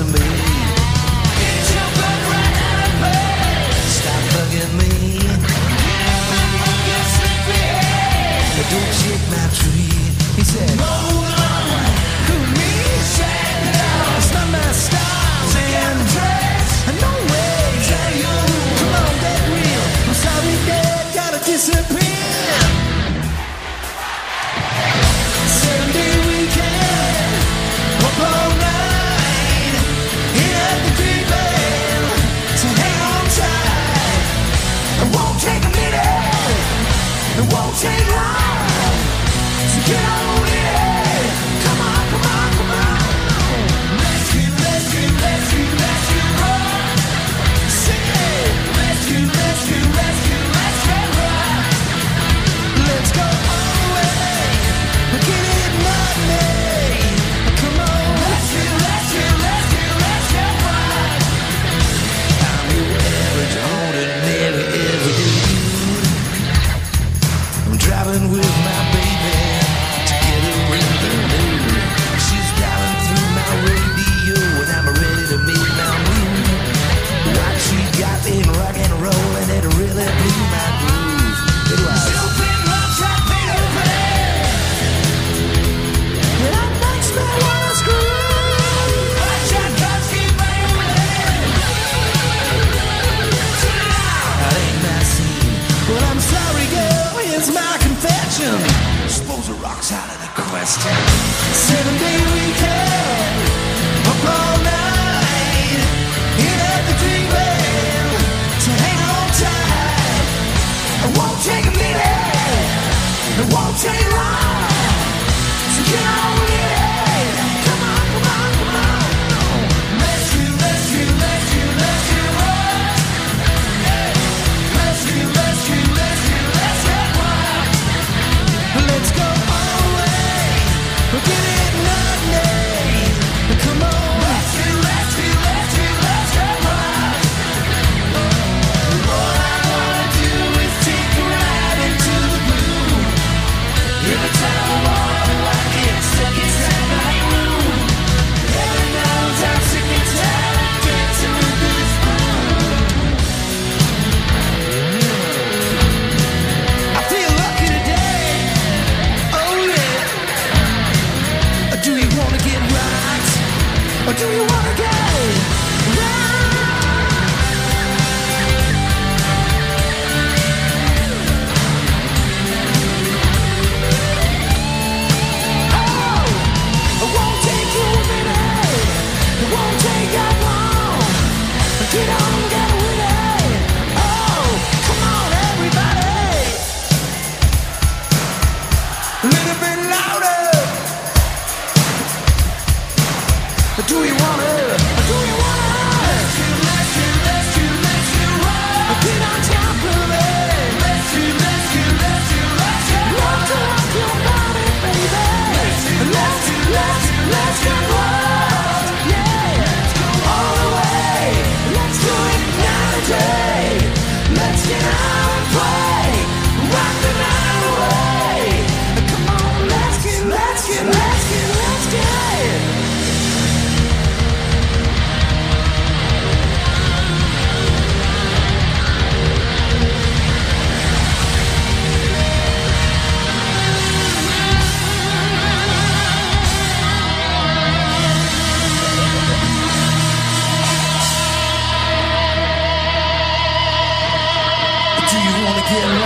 to me. Get your butt right out of bed. Stop bugging me. Don't shake my tree. He said, Who me? Said my dress. No way. Come on, get real. I'm sorry, Dad. Gotta disappear. West. do you wanna get? Do you wanna? Do you want? Let's you, let you, let you, let you Get on. Let you, let you, let you, let's Rock your body, baby. Let you, let you, let you, let you Yeah.